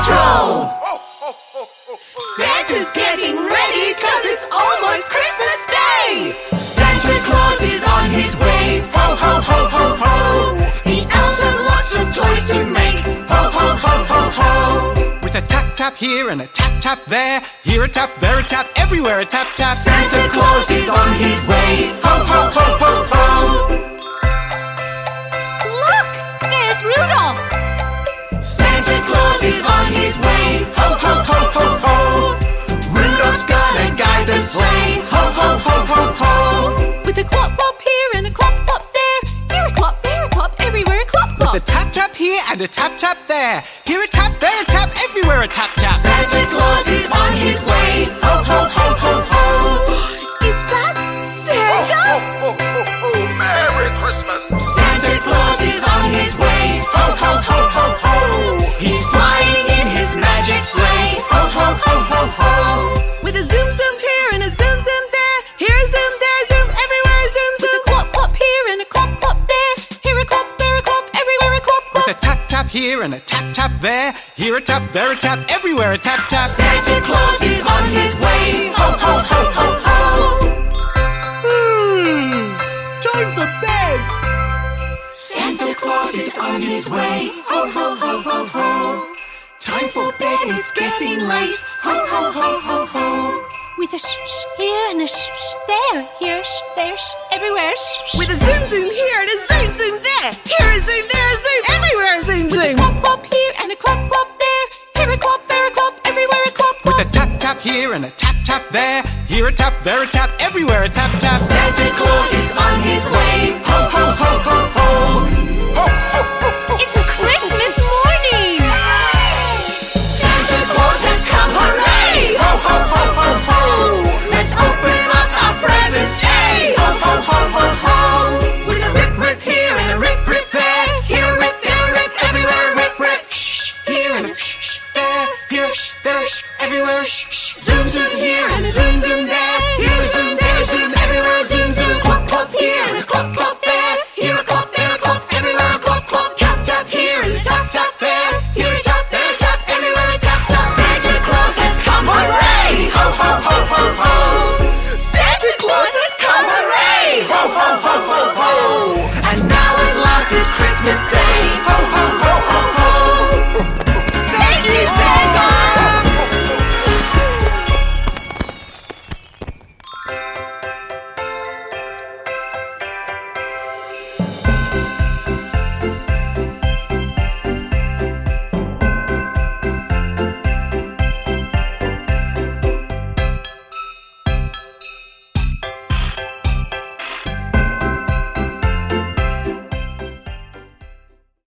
Patrol! Santa's getting ready cause it's almost Christmas Day! Santa Claus is on his way! Ho, ho, ho, ho, ho! The elves have lots of toys to make! Ho, ho, ho, ho, ho! With a tap tap here and a tap tap there, here a tap, there a tap, everywhere a tap tap. Santa Claus is on his way! Ho, ho, and a tap tap there, here a tap, there a tap, everywhere a tap tap. Santa Claus is on his way! Here and a tap tap there, here a tap, there a tap, everywhere a tap tap. Santa Claus is on his way! Ho, ho, ho, ho, ho! Hmm, time for bed. Santa Claus is on his way! Ho, ho, ho, ho, ho! Time for bed, it's getting late! Ho, ho, ho, ho, ho! With a shh shh here and a shh shh there. Here a shh, there a shh, everywhere a shh. shh. With a zoom zoom here and a zoom zoom there. Here a zoom, there a zoom, amazing. Club, club here and a club, club there. Here a club, there a club, everywhere a club, club. With a tap, tap here and a tap, tap there. Here a tap, there a tap, everywhere a tap, tap. Santa Claus is on his way. Zoom, zoom here and zoom, zoom there.